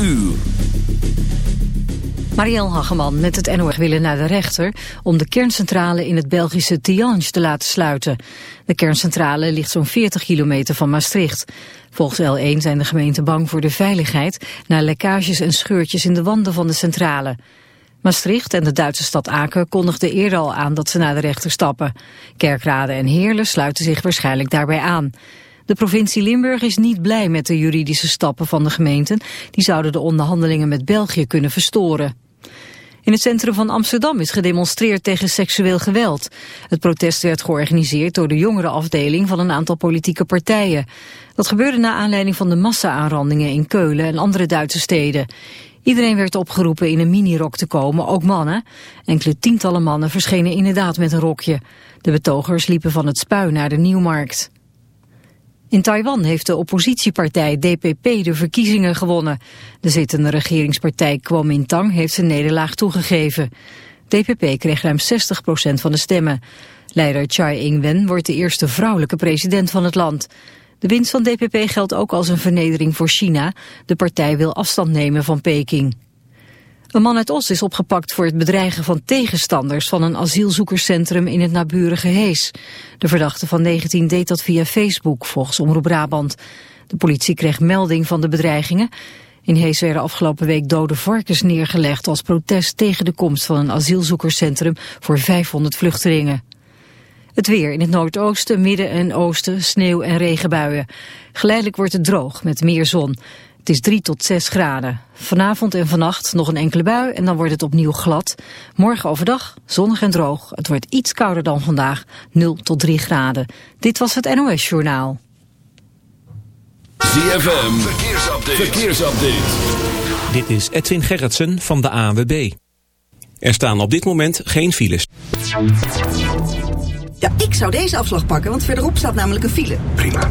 uur. Hageman met het NOR willen naar de rechter om de kerncentrale in het Belgische Tihange te laten sluiten. De kerncentrale ligt zo'n 40 kilometer van Maastricht. Volgens L1 zijn de gemeenten bang voor de veiligheid na lekkages en scheurtjes in de wanden van de centrale. Maastricht en de Duitse stad Aken kondigden eerder al aan dat ze naar de rechter stappen. Kerkrade en Heerlen sluiten zich waarschijnlijk daarbij aan. De provincie Limburg is niet blij met de juridische stappen van de gemeenten. Die zouden de onderhandelingen met België kunnen verstoren. In het centrum van Amsterdam is gedemonstreerd tegen seksueel geweld. Het protest werd georganiseerd door de jongerenafdeling van een aantal politieke partijen. Dat gebeurde na aanleiding van de massa-aanrandingen in Keulen en andere Duitse steden. Iedereen werd opgeroepen in een minirok te komen, ook mannen. Enkele tientallen mannen verschenen inderdaad met een rokje. De betogers liepen van het spui naar de Nieuwmarkt. In Taiwan heeft de oppositiepartij DPP de verkiezingen gewonnen. De zittende regeringspartij Kuomintang heeft zijn nederlaag toegegeven. DPP kreeg ruim 60% van de stemmen. Leider Chai Ing-wen wordt de eerste vrouwelijke president van het land. De winst van DPP geldt ook als een vernedering voor China. De partij wil afstand nemen van Peking. Een man uit Os is opgepakt voor het bedreigen van tegenstanders van een asielzoekerscentrum in het naburige Hees. De verdachte van 19 deed dat via Facebook, volgens Omroep Brabant. De politie kreeg melding van de bedreigingen. In Hees werden afgelopen week dode varkens neergelegd als protest tegen de komst van een asielzoekerscentrum voor 500 vluchtelingen. Het weer in het noordoosten, midden en oosten, sneeuw en regenbuien. Geleidelijk wordt het droog met meer zon. Het is 3 tot 6 graden. Vanavond en vannacht nog een enkele bui en dan wordt het opnieuw glad. Morgen overdag zonnig en droog. Het wordt iets kouder dan vandaag, 0 tot 3 graden. Dit was het NOS Journaal. ZFM, verkeersupdate. verkeersupdate. Dit is Edwin Gerritsen van de ANWB. Er staan op dit moment geen files. Ja, ik zou deze afslag pakken, want verderop staat namelijk een file. Prima.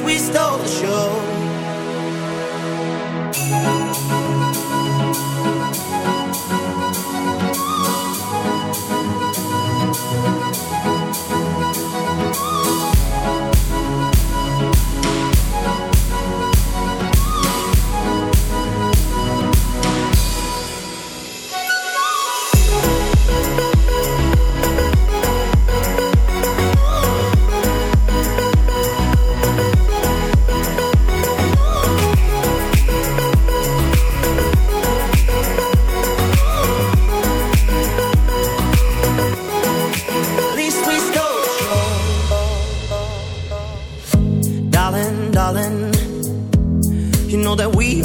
we stole the show.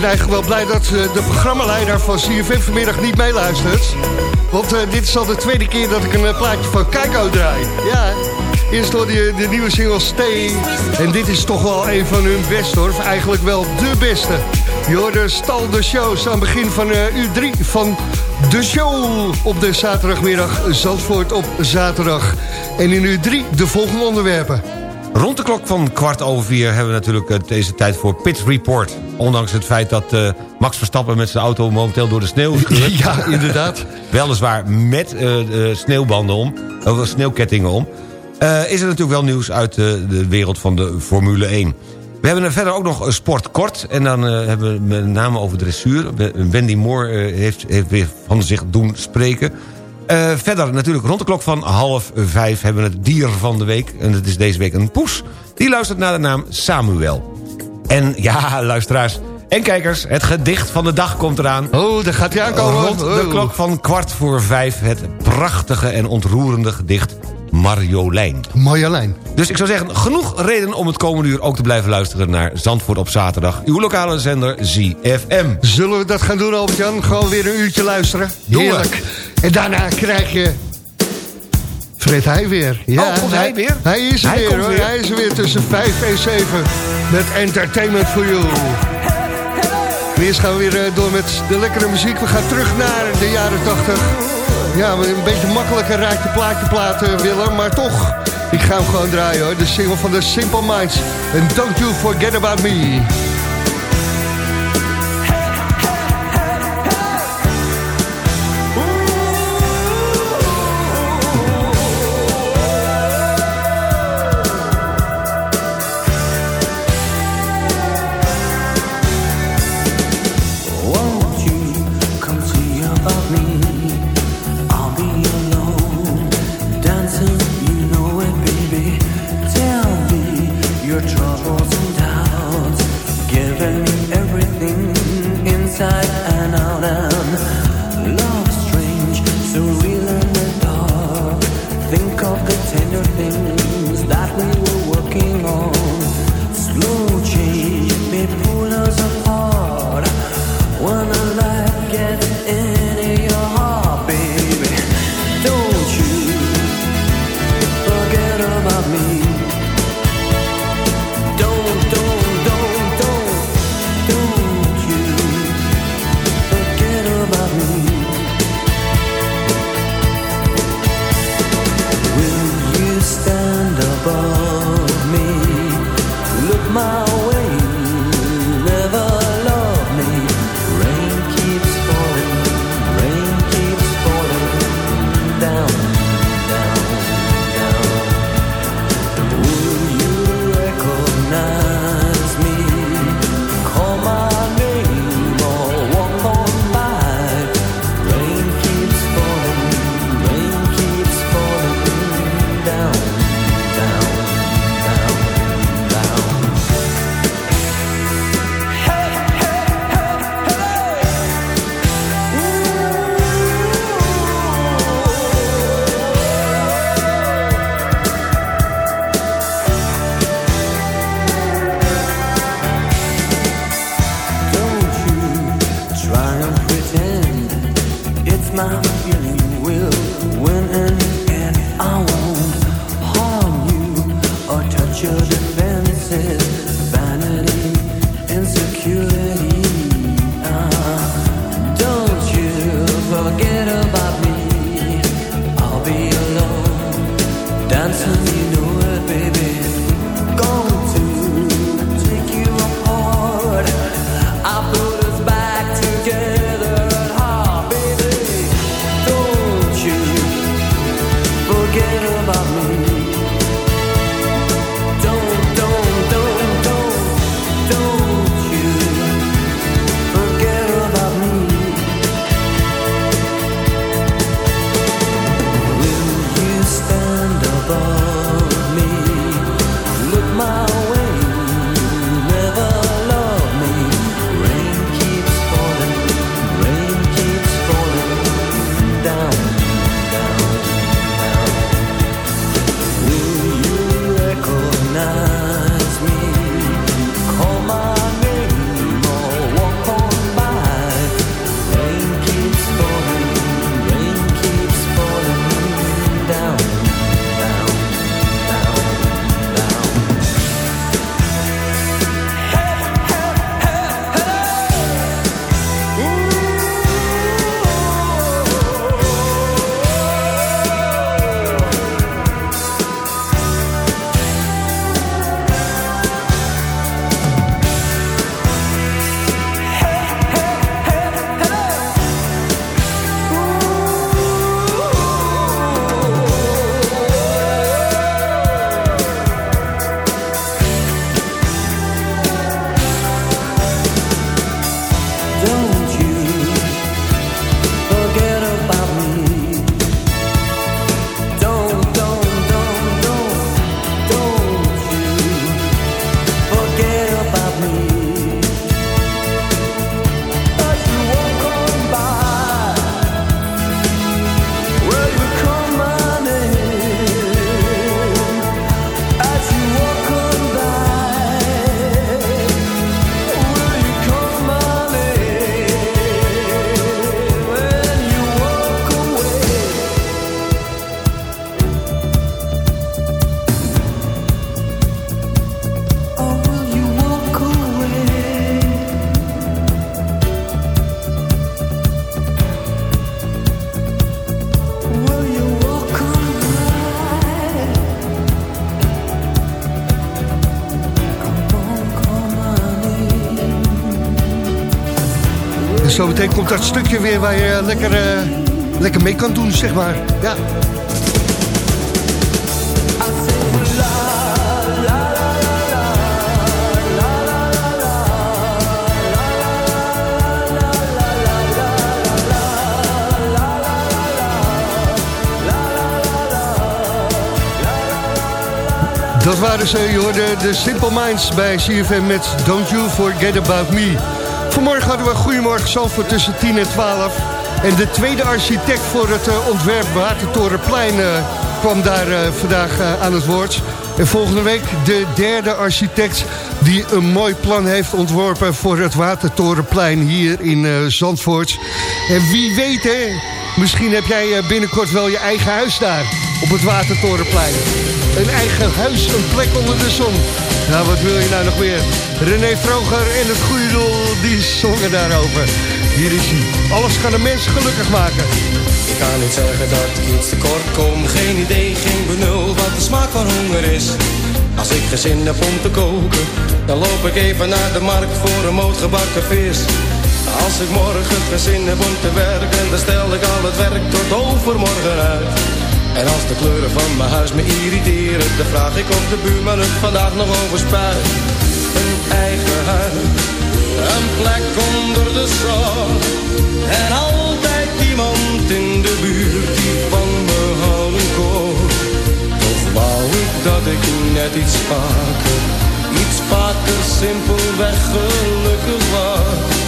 ben eigenlijk wel blij dat eh, de programmaleider van CFM vanmiddag niet meeluistert. Want eh, dit is al de tweede keer dat ik een eh, plaatje van Keiko draai. Ja, eerst hoorde je de nieuwe single Stay. En dit is toch wel een van hun beste hoor. Eigenlijk wel de beste. Je hoorde Stal de Shows aan het begin van eh, uur 3 van de show op de zaterdagmiddag. Zandvoort op zaterdag. En in uur 3 de volgende onderwerpen. Rond de klok van kwart over vier hebben we natuurlijk eh, deze tijd voor Pit Report. Ondanks het feit dat eh, Max Verstappen met zijn auto momenteel door de sneeuw scheurt. Ja, inderdaad. Weliswaar met eh, sneeuwbanden om, of sneeuwkettingen om. is er natuurlijk wel nieuws uit de, de wereld van de Formule 1. We hebben er verder ook nog sport kort. En dan hebben we met name over dressuur. Wendy Moore heeft, heeft weer van zich doen spreken. Eh, verder natuurlijk rond de klok van half vijf hebben we het dier van de week. En dat is deze week een poes. Die luistert naar de naam Samuel. En ja, luisteraars en kijkers, het gedicht van de dag komt eraan. Oh, daar gaat hij aankomen. Rond de Oh. klok van kwart voor vijf het prachtige en ontroerende gedicht Marjolein. Marjolein. Dus ik zou zeggen, genoeg reden om het komende uur ook te blijven luisteren naar Zandvoort op zaterdag. Uw lokale zender ZFM. Zullen we dat gaan doen, Albert-Jan? Gewoon weer een uurtje luisteren? Heerlijk. En daarna krijg je... Fred Heij weer. Ja, Oh, komt hij weer? Hij is er Hij weer, komt hoor. weer. Hij is er weer tussen 5 en 7. Met Entertainment for You. En Eerst gaan we weer eh, door met de lekkere muziek. We gaan terug naar de jaren 80. Ja, een beetje makkelijker raakt de plaatje platen, Willem. Maar toch, ik ga hem gewoon draaien, hoor. De single van de Simple Minds. En Don't You Forget About Me. Meteen komt dat stukje weer waar je lekker, eh, lekker mee kan doen, zeg maar. Ja. Dat waren ze, je hoorde de Simple Minds bij CFM met Don't You Forget About Me. Vanmorgen hadden we Goedemorgen Zandvoort tussen 10 en 12. En de tweede architect voor het eh, ontwerp Watertorenplein eh, kwam daar eh, vandaag aan het woord. En volgende week de derde architect die een mooi plan heeft ontworpen voor het Watertorenplein hier in Zandvoort. En wie weet hè, misschien heb jij binnenkort wel je eigen huis daar op het Watertorenplein. Een eigen huis, een plek onder de zon. Nou, wat wil je nou nog meer? René Vroger en het goede doel, die zongen daarover. Hier is hij. Alles kan een mens gelukkig maken. Ik kan niet zeggen dat ik iets tekort kom. Geen idee, geen benul wat de smaak van honger is. Als ik geen zin heb om te koken, dan loop ik even naar de markt voor een moot gebakken vis. Als ik morgen geen zin heb om te werken, dan stel ik al het werk tot overmorgen uit. En als de kleuren van mijn huis me irriteren, dan vraag ik of de buurman het vandaag nog overspuit. Een eigen huis, een plek onder de zon. En altijd iemand in de buurt die van me houden kon. Toch wou ik dat ik net iets vaker, iets vaker simpelweg gelukkig was.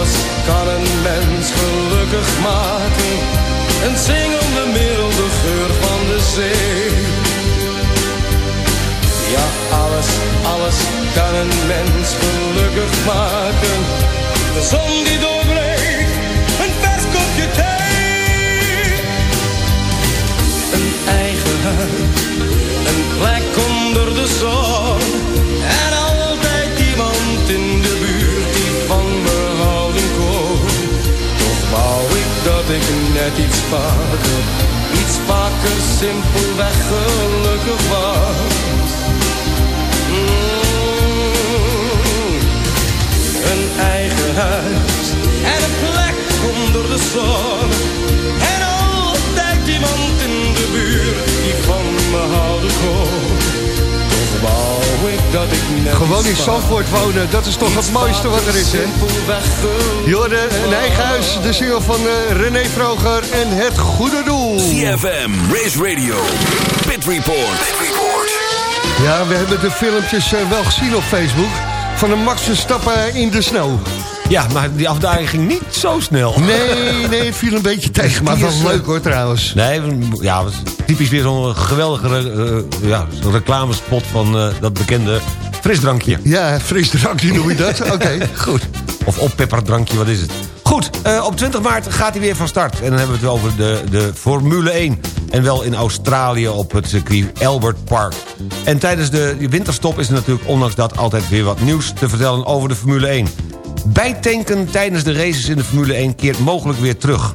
Alles kan een mens gelukkig maken. Een zingende milde geur van de zee. Ja, alles, alles kan een mens gelukkig maken. De zon die doorbreekt, iets vaker, iets vaker simpelweg gelukkig was. Mm. Een eigen huis en een plek onder de zon. Gewoon in Zandvoort wonen, dat is toch het mooiste wat er is, hè? Simpelweg gelukkig Jorde, een eigen huis, de single van eh, René Vroger en Het Goede Doel. CFM, Race Radio, Pit Report. Ja, we hebben de filmpjes eh, wel gezien op Facebook. Van een Max Verstappen in de snow. Ja, maar die afdaling ging niet zo snel. Nee, nee, het viel een beetje tegen. Maar het was leuk hoor trouwens. Nee, ja, typisch weer zo'n geweldige eh, ja, reclamespot van eh, dat bekende frisdrankje. Ja, frisdrankje noem je dat? Oké, goed. Of oppepperdrankje, wat is het? Goed, eh, op 20 maart gaat hij weer van start. En dan hebben we het over de, de Formule 1. En wel in Australië op het circuit Albert Park. En tijdens de winterstop is er natuurlijk ondanks dat altijd weer wat nieuws te vertellen over de Formule 1. Bijtanken tijdens de races in de Formule 1 keert mogelijk weer terug.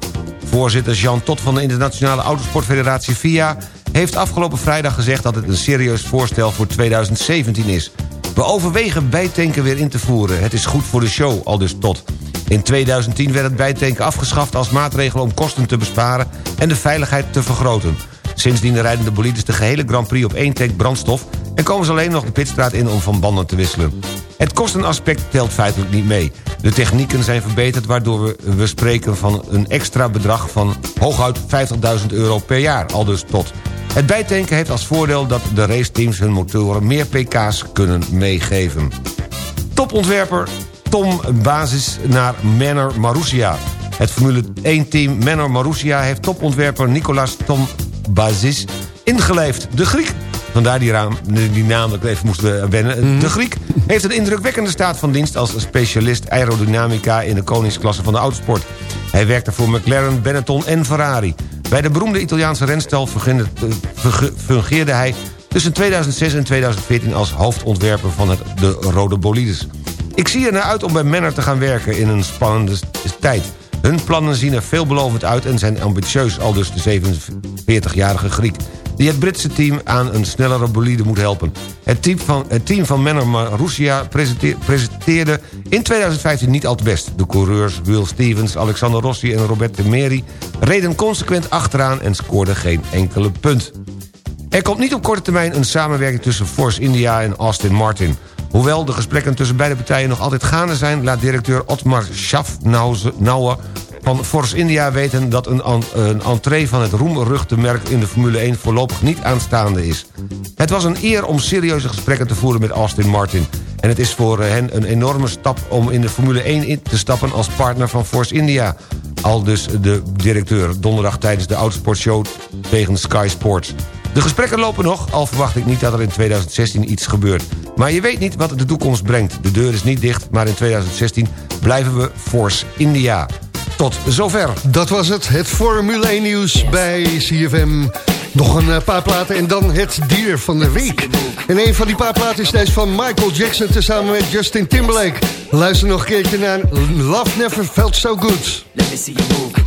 Voorzitter Jean Tot van de Internationale Autosportfederatie FIA... heeft afgelopen vrijdag gezegd dat het een serieus voorstel voor 2017 is. We overwegen bijtanken weer in te voeren. Het is goed voor de show, al dus Tot. In 2010 werd het bijtanken afgeschaft als maatregel om kosten te besparen... en de veiligheid te vergroten. Sindsdien rijden de bolides de gehele Grand Prix op één tank brandstof... en komen ze alleen nog de pitstraat in om van banden te wisselen. Het kostenaspect telt feitelijk niet mee. De technieken zijn verbeterd waardoor we, we spreken van een extra bedrag... van hooguit 50.000 euro per jaar, al dus tot. Het bijtanken heeft als voordeel dat de raceteams hun motoren meer pk's kunnen meegeven. Topontwerper Tom Basis naar Manor Marussia. Het Formule 1-team Manor Marussia heeft topontwerper Nicolas Tom Basis ingelijfd. De Griek Vandaar die, raam, die naam dat ik even moest wennen. De Griek heeft een indrukwekkende staat van dienst... als specialist aerodynamica in de koningsklasse van de autosport. Hij werkte voor McLaren, Benetton en Ferrari. Bij de beroemde Italiaanse renstal fungeerde- funge- fungeerde hij... tussen 2006 en 2014 als hoofdontwerper van het, de Rode Bolides. Ik zie er naar uit om bij Manor te gaan werken in een spannende tijd. Hun plannen zien er veelbelovend uit en zijn ambitieus... al dus de 47-jarige Griek die het Britse team aan een snellere bolide moet helpen. Het team van, het team van presenteerde in 2015 niet al te best. De coureurs Will Stevens, Alexander Rossi en Robert de Meri... reden consequent achteraan en scoorden geen enkele punt. Er komt niet op korte termijn een samenwerking tussen Force India en Austin Martin. Hoewel de gesprekken tussen beide partijen nog altijd gaande zijn... laat directeur Otmar Schaffnauer van Force India weten dat een, een entree van het roemruchte merk in de Formule 1 voorlopig niet aanstaande is. Het was een eer om serieuze gesprekken te voeren met Austin Martin. En het is voor hen een enorme stap om in de Formule 1 in te stappen als partner van Force India. Al dus de directeur donderdag tijdens de Autosportshow tegen Sky Sports. De gesprekken lopen nog, al verwacht ik niet dat er in 2016 iets gebeurt. Maar je weet niet wat de toekomst brengt. De deur is niet dicht, maar in 2016 blijven we Force India tot zover. Dat was het, het Formule 1 nieuws bij CFM. Nog een eh, paar platen en dan het dier van de week. En een van die paar platen is deze van Michael Jackson... tezamen met Justin Timberlake. Luister nog een keertje naar Love Never Felt So Good. Let me see you.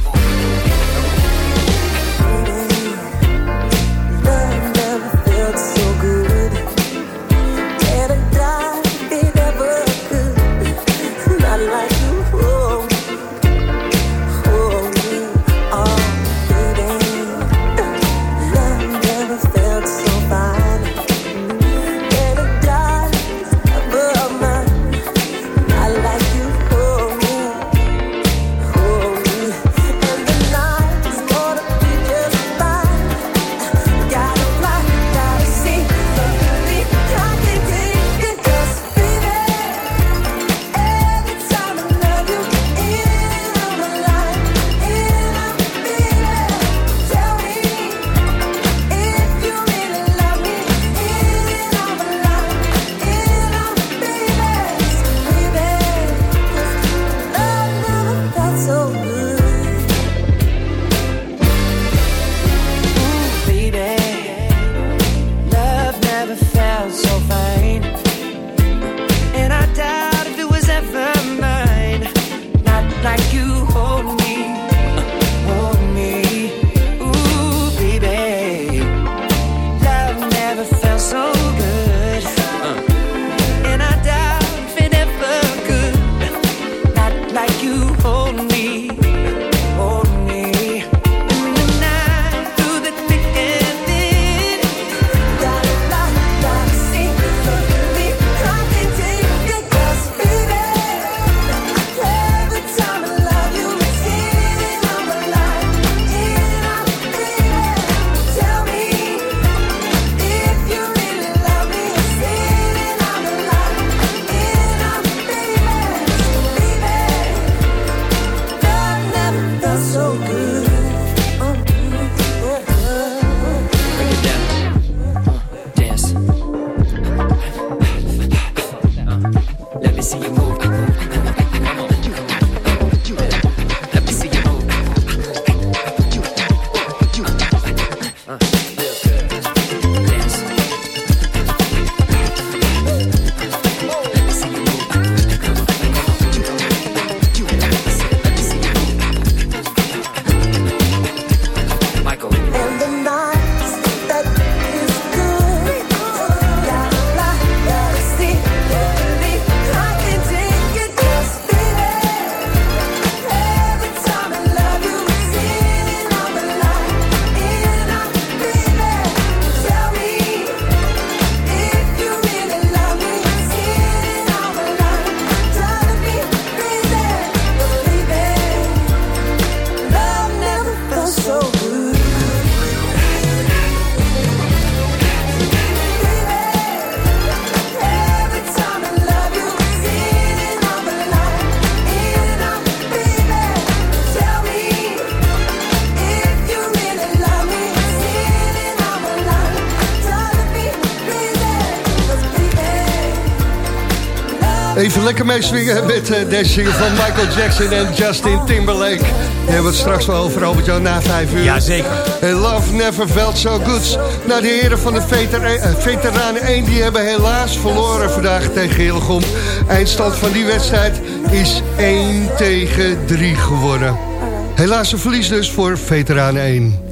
Even lekker meeswingen met eh, uh, zingen van Michael Jackson en Justin Timberlake. We hebben straks wel over Robert Jan na vijf uur. Jazeker. Hey, love never felt so good. Nou, de heren van de eh, Veteranen 1 die hebben helaas verloren vandaag tegen Hillegom. Eindstand van die wedstrijd is 1 tegen 3 geworden. Helaas een verlies dus voor Veteranen 1.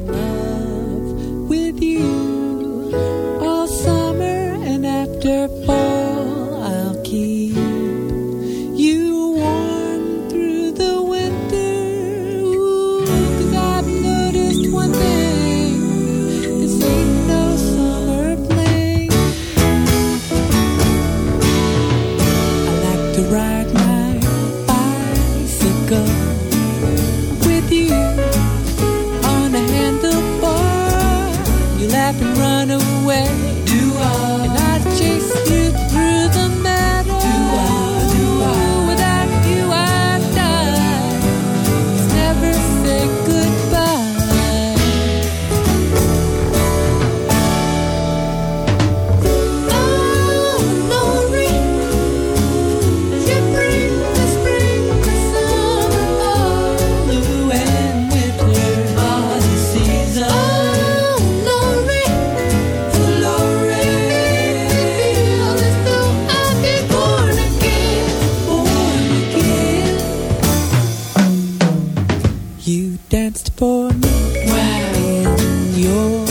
You danced for me wow. in your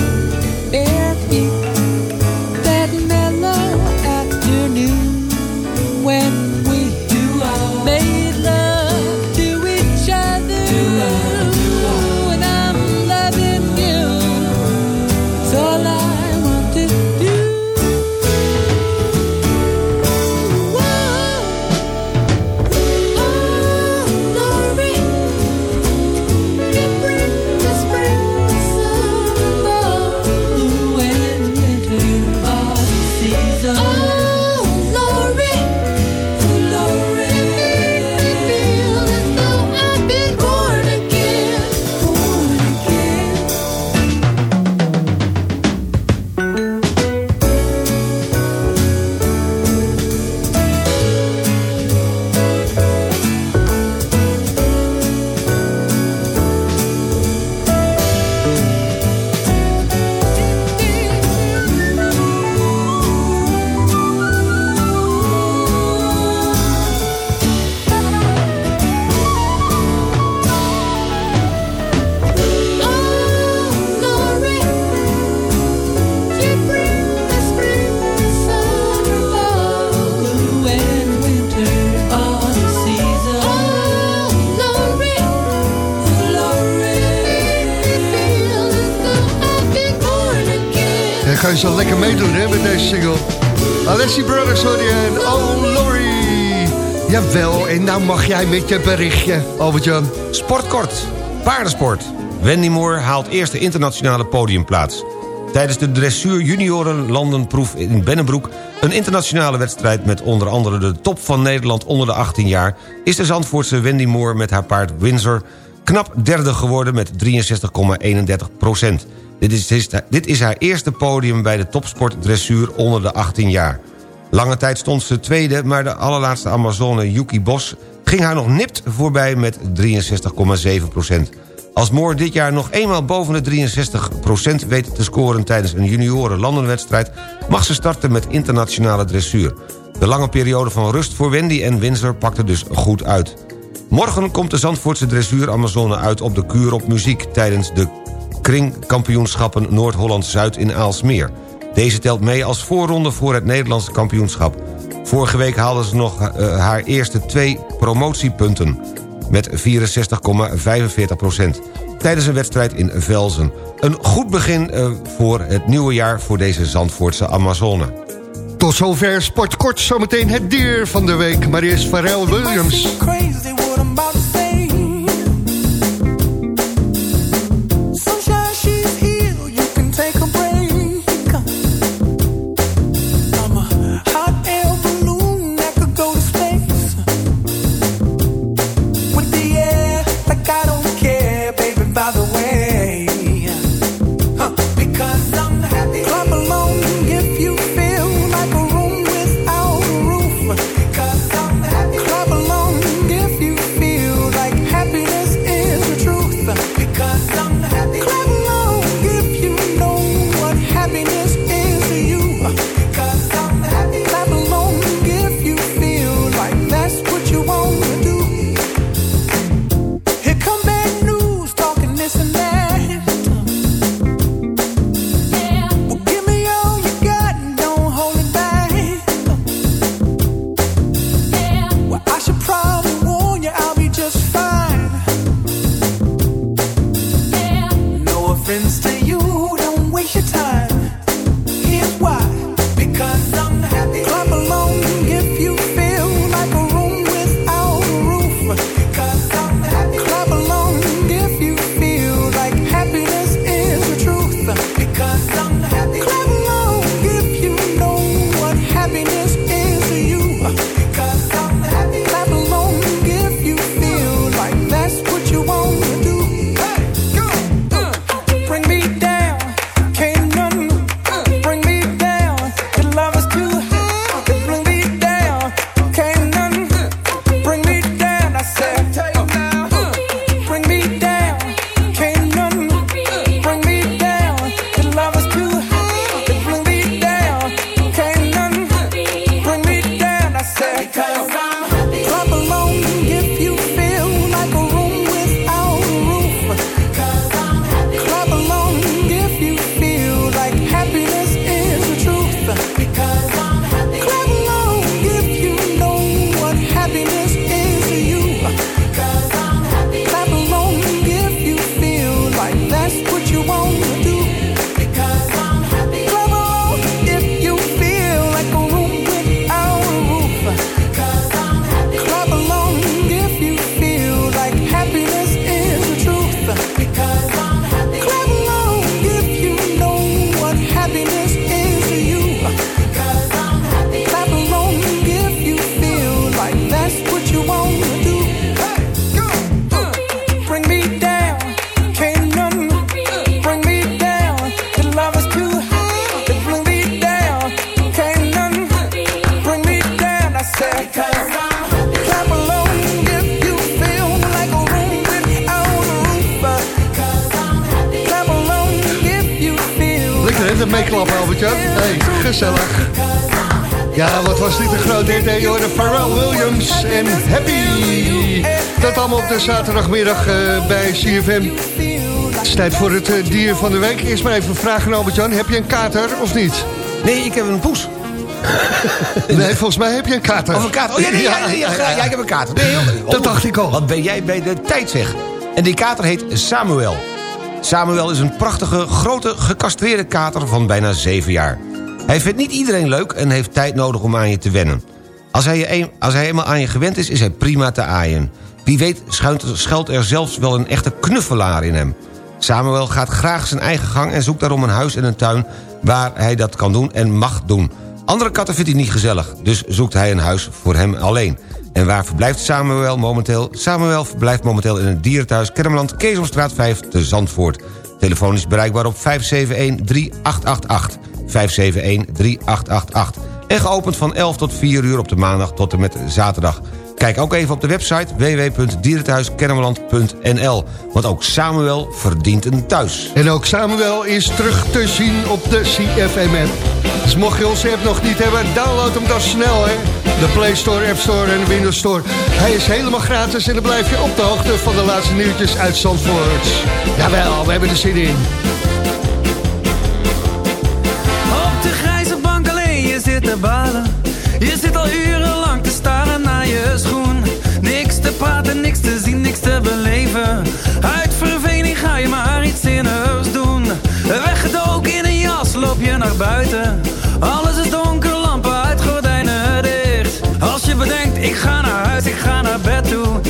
jij met je berichtje, Albert-Jan. Sportkort, paardensport. Wendy Moore haalt eerste internationale podiumplaats. Tijdens de dressuur junioren landenproef in Bennebroek... een internationale wedstrijd met onder andere de top van Nederland onder de 18 jaar... is de Zandvoortse Wendy Moore met haar paard Windsor... knap derde geworden met 63,31 procent. Dit is, dit is haar eerste podium bij de topsport dressuur onder de 18 jaar. Lange tijd stond ze tweede, maar de allerlaatste Amazone Yuki Bos... ging haar nog nipt voorbij met 63,7 procent. Als Moore dit jaar nog eenmaal boven de 63% weet te scoren... tijdens een junioren landenwedstrijd... mag ze starten met internationale dressuur. De lange periode van rust voor Wendy en Windsor pakte dus goed uit. Morgen komt de Zandvoortse dressuur Amazone uit op de kuur op muziek... tijdens de kringkampioenschappen Noord-Holland-Zuid in Aalsmeer. Deze telt mee als voorronde voor het Nederlandse kampioenschap. Vorige week haalde ze nog uh, haar eerste twee promotiepunten... met 64,45 procent. Tijdens een wedstrijd in Velzen. Een goed begin uh, voor het nieuwe jaar voor deze Zandvoortse Amazone. Tot zover Sportkort, zometeen het dier van de week. Maar eerst Pharrell Williams. Gezellig. Ja, wat was dit een groot hit, hè? De Pharrell Williams en Happy. Dat allemaal op de zaterdagmiddag eh, bij CFM. Het is tijd voor het eh, dier van de week. Eerst maar even vragen, Albert-Jan. Heb je een kater of niet? Nee, ik heb een poes. Nee, volgens mij heb je een kater. Of een kater. Oh ja, nee, ja, ja, ja, ja, ik heb een kater. Nee, Dat dacht ik al. Wat ben jij bij de tijd zeg. En die kater heet Samuel. Samuel is een prachtige, grote, gecastreerde kater van bijna 7 jaar. Hij vindt niet iedereen leuk en heeft tijd nodig om aan je te wennen. Als hij, je een- als hij eenmaal aan je gewend is, is hij prima te aaien. Wie weet schuilt, er zelfs wel een echte knuffelaar in hem. Samuel gaat graag zijn eigen gang en zoekt daarom een huis en een tuin... waar hij dat kan doen en mag doen. Andere katten vindt hij niet gezellig, dus zoekt hij een huis voor hem alleen. En waar verblijft Samuel momenteel? Samuel verblijft momenteel in het dierenthuis Kermeland... Keesomstraat 5 te Zandvoort. Telefoon is bereikbaar op 571-3888. 571-3888. En geopend van 11 tot 4 uur op de maandag tot en met zaterdag. Kijk ook even op de website www.dierenthuiskennemerland.nl. Want ook Samuel verdient een thuis. En ook Samuel is terug te zien op de CFM-app. Dus mocht je onze app nog niet hebben, download hem dan snel, hè. De Play Store, App Store en de Windows Store. Hij is helemaal gratis en dan blijf je op de hoogte van de laatste nieuwtjes uit Zandvoort. Jawel, we hebben er zin in. De grijze bank alleen je zit te balen. Je zit al urenlang te staren naar je schoen. Niks te praten, niks te zien, niks te beleven. Uit verveling ga je maar iets zinnigs doen. Weggedoken in een jas loop je naar buiten. Alles is donker, lampen uit, gordijnen dicht. Als je bedenkt, ik ga naar huis, ik ga naar bed toe.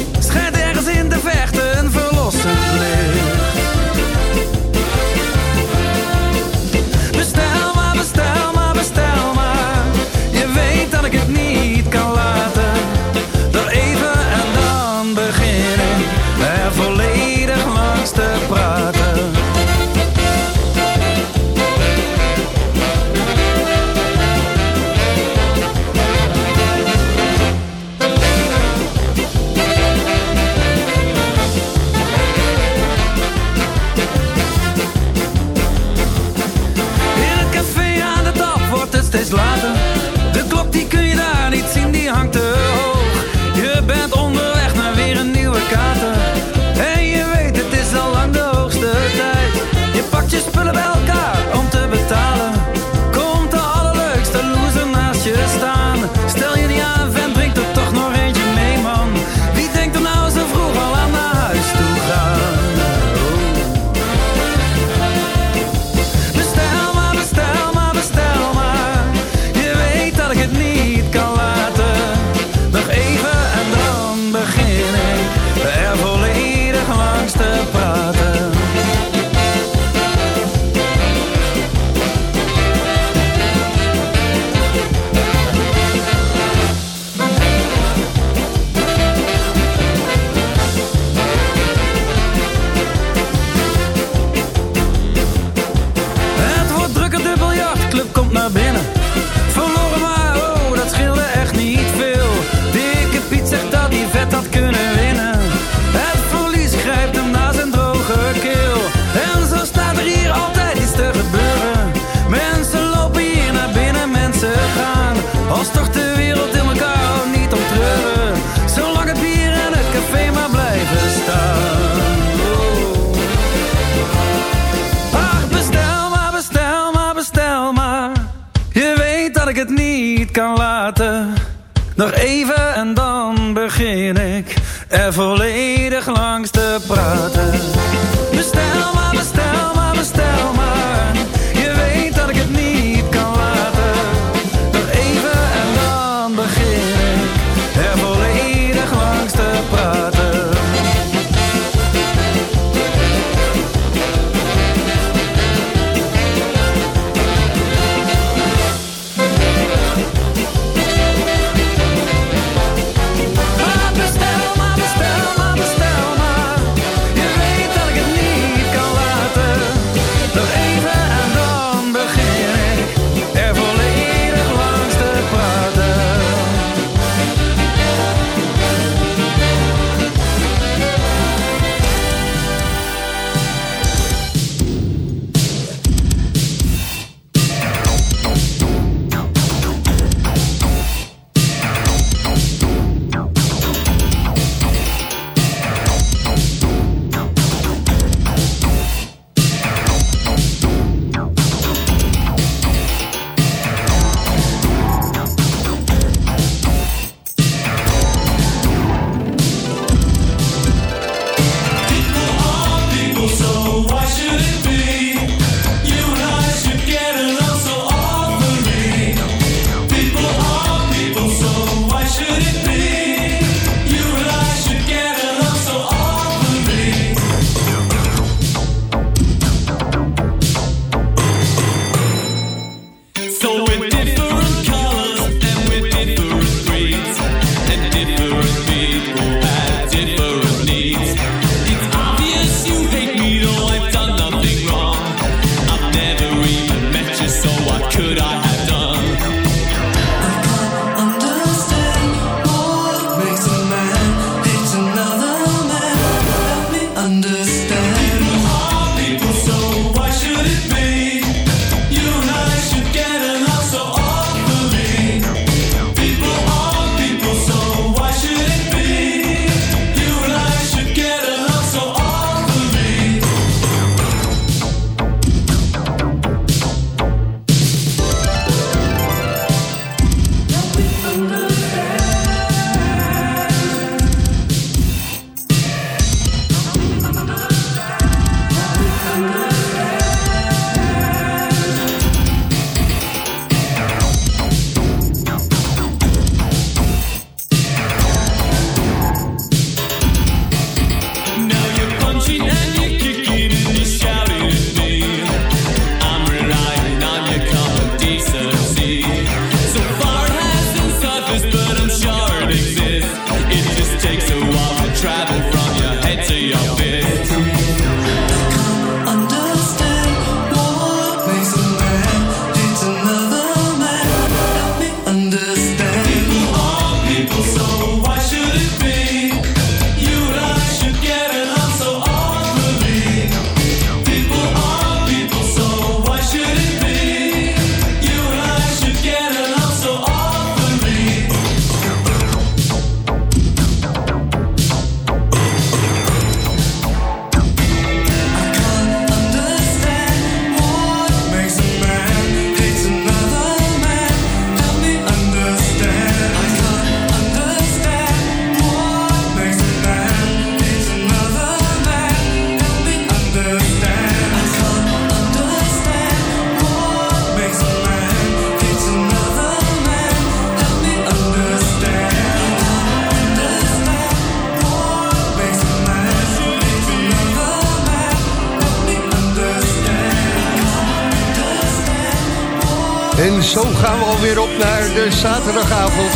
De zaterdagavond.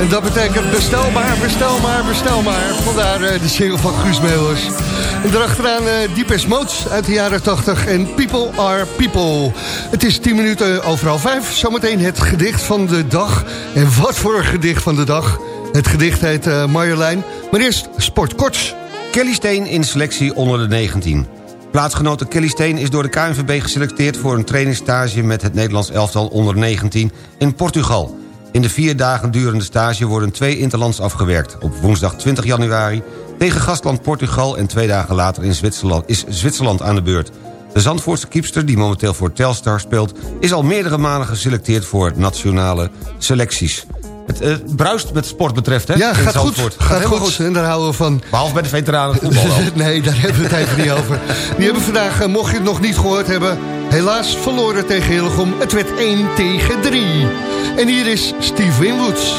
En dat betekent bestel maar, bestel maar, bestel maar. Vandaar eh, de single van Guus Meeuwers. En daarachteraan uh, Deepest Modes uit de jaren 80 en People Are People. Het is 10 minuten overal 5. Zometeen het gedicht van de dag. En wat voor een gedicht van de dag. Het gedicht heet uh, Marjolein. Maar eerst Sport Korts. Kelly Steen in selectie onder de 19. Plaatsgenote Kelly Steen is door de KNVB geselecteerd... voor een trainingsstage met het Nederlands elftal onder 19 in Portugal. In de vier dagen durende stage worden twee interlands afgewerkt. Op woensdag 20 januari tegen gastland Portugal... en twee dagen later in Zwitserland, is Zwitserland aan de beurt. De Zandvoortse kiepster, die momenteel voor Telstar speelt... is al meerdere malen geselecteerd voor nationale selecties. Het uh, bruist met sport betreft, hè? Ja, gaat goed. Gaat, gaat goed. En daar houden we van. Behalve bij de veteranen voetbal nee, daar hebben we het even niet over. Die hebben vandaag, uh, mocht je het nog niet gehoord hebben... helaas verloren tegen Hillegom. Het werd 1 tegen 3. En hier is Steve Winwoods.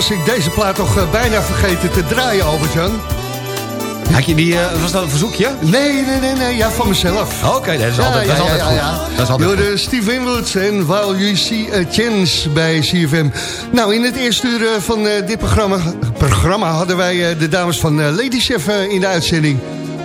Was ik deze plaat toch eh, bijna vergeten te draaien, Albert-Jan. Had je die, eh, was dat een verzoekje? Nee, nee, nee, nee, ja, van mezelf. Oké, dat is altijd, dat is altijd goed. Dat is altijd Door Steve Winwoods en While You See a Chance bij CFM. Nou, in het eerste uur eh, van dit programma, programma hadden wij de dames van Lady Chef in de uitzending.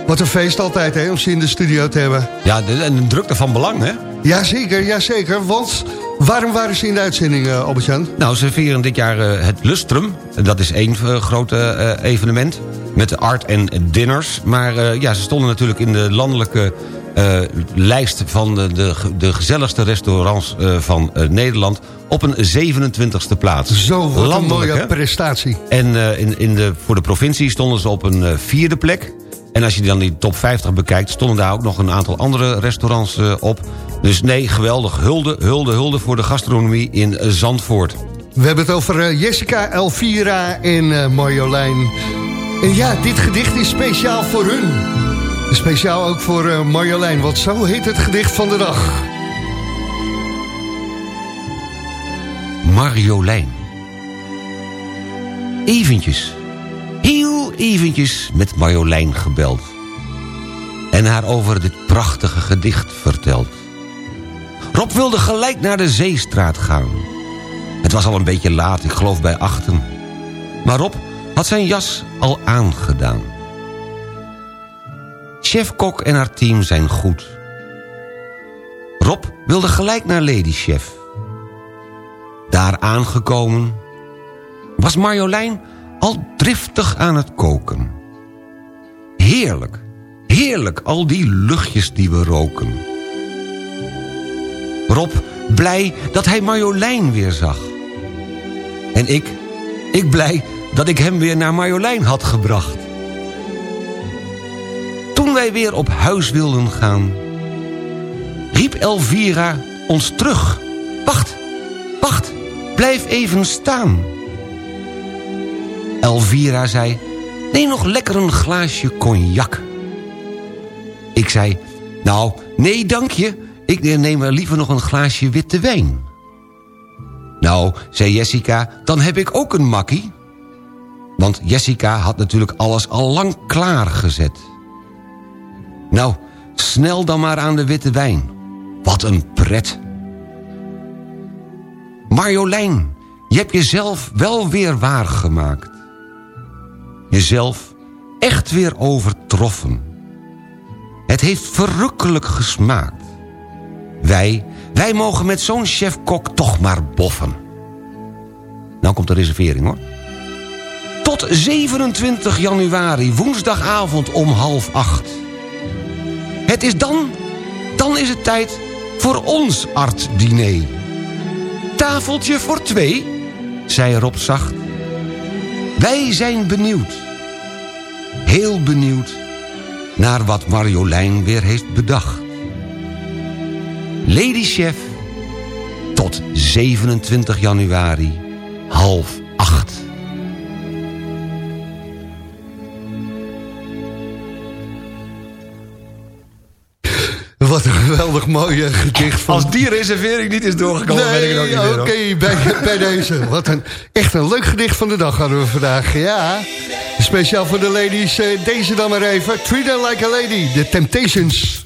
Wat een feest altijd, hè, om ze in de studio te hebben. Ja, en de drukte van belang, hè? Jazeker, jazeker, want waarom waren ze in de uitzending, eh, Albert-Jan? Nou, ze vieren dit jaar eh, het Lustrum. Dat is één uh, groot uh, evenement. Met de art en dinners. Maar uh, ja, ze stonden natuurlijk in de landelijke uh, lijst... van de, de, de gezelligste restaurants van Nederland... op een 27e plaats. Zo, wat Landelijk, een mooie hè? prestatie. En in, in de, voor de provincie stonden ze op een vierde plek. En als je dan die top 50 bekijkt... stonden daar ook nog een aantal andere restaurants op. Dus nee, geweldig. Hulde, hulde, hulde voor de gastronomie in Zandvoort. We hebben het over uh, Jessica, Elvira en uh, Marjolein. En ja, dit gedicht is speciaal voor hun. Speciaal ook voor Marjolein, want zo heet het gedicht van de dag. Marjolein. Eventjes, eventjes met Marjolein gebeld. En haar over dit prachtige gedicht verteld. Rob wilde gelijk naar de Zeestraat gaan. Het was al een beetje laat, ik geloof bij achten. Maar Rob had zijn jas al aangedaan. Chef-kok en haar team zijn goed. Rob wilde gelijk naar Lady Chef. Daar aangekomen was Marjolein al driftig aan het koken. Heerlijk, heerlijk, al die luchtjes die we roken. Rob blij dat hij Marjolein weer zag. En ik, ik blij dat ik hem weer naar Marjolein had gebracht. Toen wij weer op huis wilden gaan... riep Elvira ons terug. Wacht, wacht, blijf even staan. Elvira zei, neem nog lekker een glaasje cognac. Ik zei, nou, nee dank je... Ik neem liever nog een glaasje witte wijn. Nou, zei Jessica, dan heb ik ook een makkie. Want Jessica had natuurlijk alles al lang klaargezet. Nou, snel dan maar aan de witte wijn. Wat een pret. Marjolein, je hebt jezelf wel weer waargemaakt. Jezelf echt weer overtroffen. Het heeft verrukkelijk gesmaakt. Wij, wij mogen met zo'n chef-kok toch maar boffen. Nou komt de reservering hoor. Tot 27 januari, woensdagavond om half acht. Het is dan, dan is het tijd voor ons art-diner. Tafeltje voor twee, zei Rob zacht. Wij zijn benieuwd, heel benieuwd... naar wat Marjolein weer heeft bedacht. Lady Chef tot 27 januari, half een geweldig mooie gedicht. Van... Als die reservering niet is doorgekomen, nee, ben ik het ook niet. Oké, bij, bij deze. Wat een, echt een leuk gedicht van de dag hadden we vandaag. Ja, speciaal voor de ladies. Uh, deze dan maar even. Treat her like a lady. The Temptations.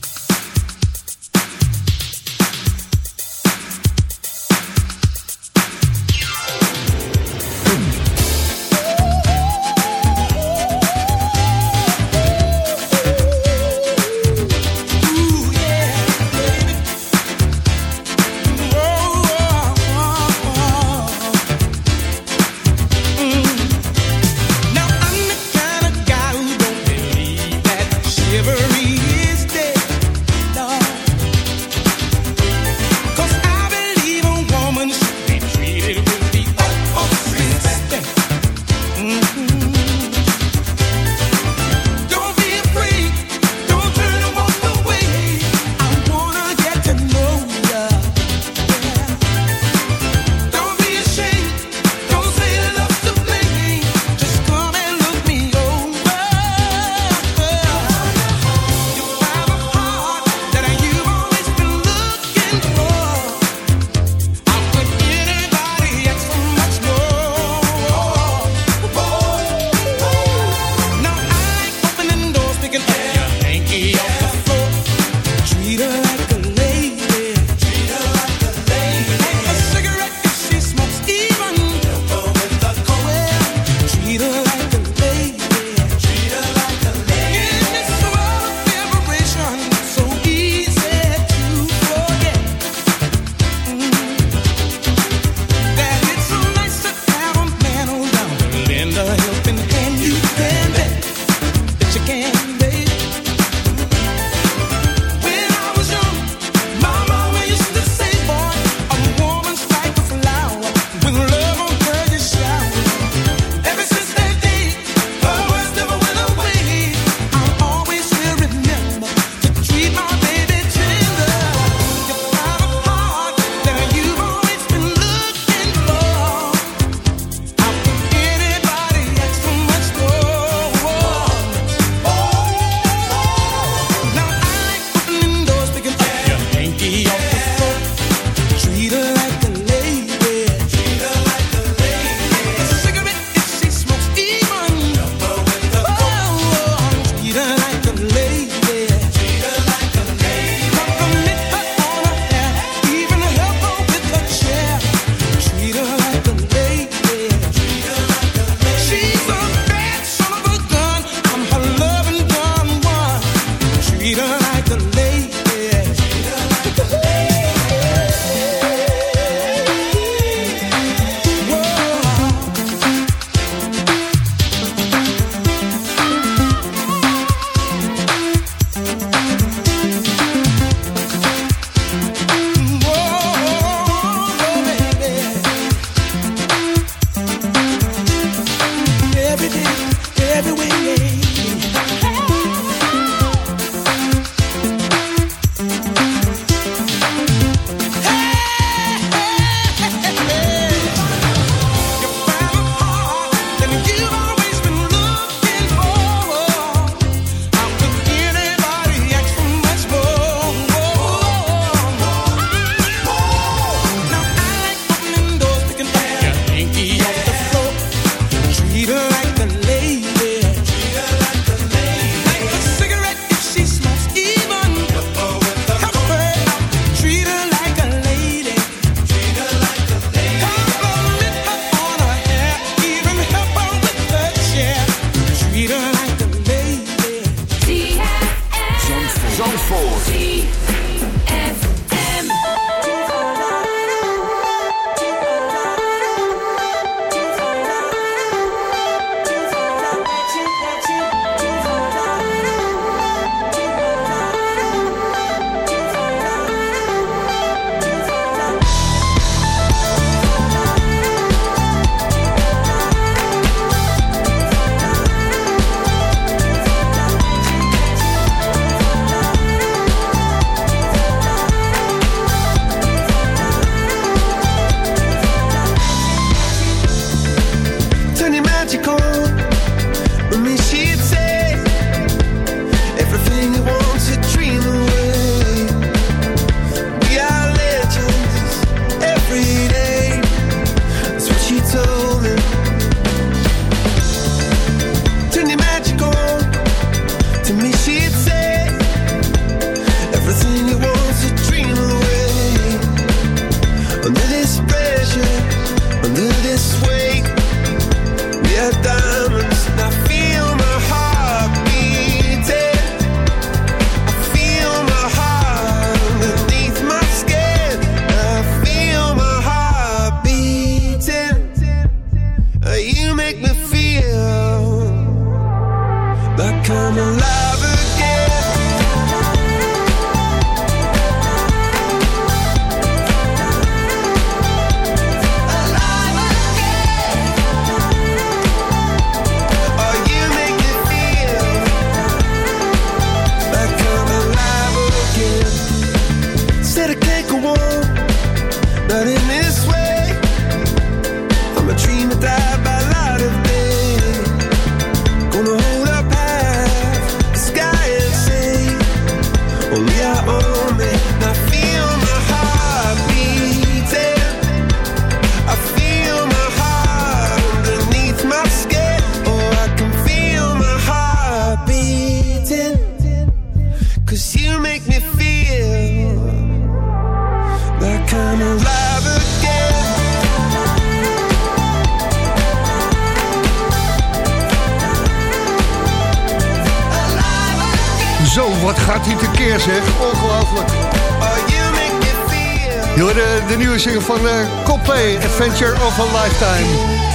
De nieuwe single van uh, Coldplay, Adventure of a Lifetime.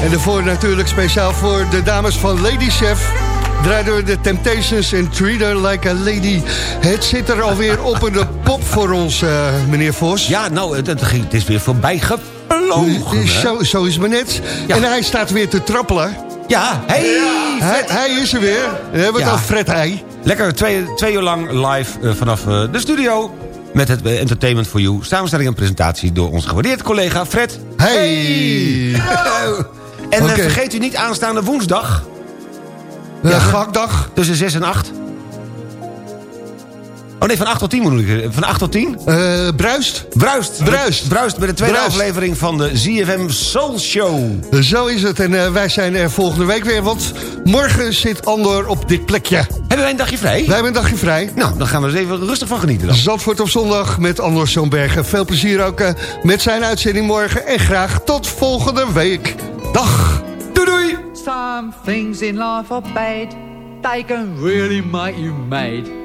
En daarvoor natuurlijk speciaal voor de dames van Lady Chef... draaiden we de Temptations en Treat Her Like a Lady. Het zit er alweer op in de pop voor ons, uh, meneer Vos. Ja, nou, het, het is weer voorbij gevlogen. Zo, zo is het net. Ja. En hij staat weer te trappelen. Ja, hey, ja. Hij, hij, is er weer. We hebben het ja. al Fred Heij. Lekker twee, twee uur lang live uh, vanaf uh, de studio met het Entertainment for You. Samenstelling en presentatie door onze gewaardeerde collega Fred. Hey! en okay. uh, vergeet u niet aanstaande woensdag. Ja, gakdag. Tussen 6 en 8. Oh nee, van 8 tot 10 moet ik. Van 8 tot 10? Uh, bruist. Bruist. Bruist. Bruist bij de tweede bruist. aflevering van de ZFM Soul Show. Zo is het. En uh, wij zijn er volgende week weer. Want morgen zit Andor op dit plekje. Hebben wij een dagje vrij? Wij hebben een dagje vrij. Nou, dan gaan we er even rustig van genieten dan. Zandvoort op zondag met Andor Zoonbergen. Veel plezier ook uh, met zijn uitzending morgen. En graag tot volgende week. Dag. Doei doei. Some things in life are bad. They can really make you mad.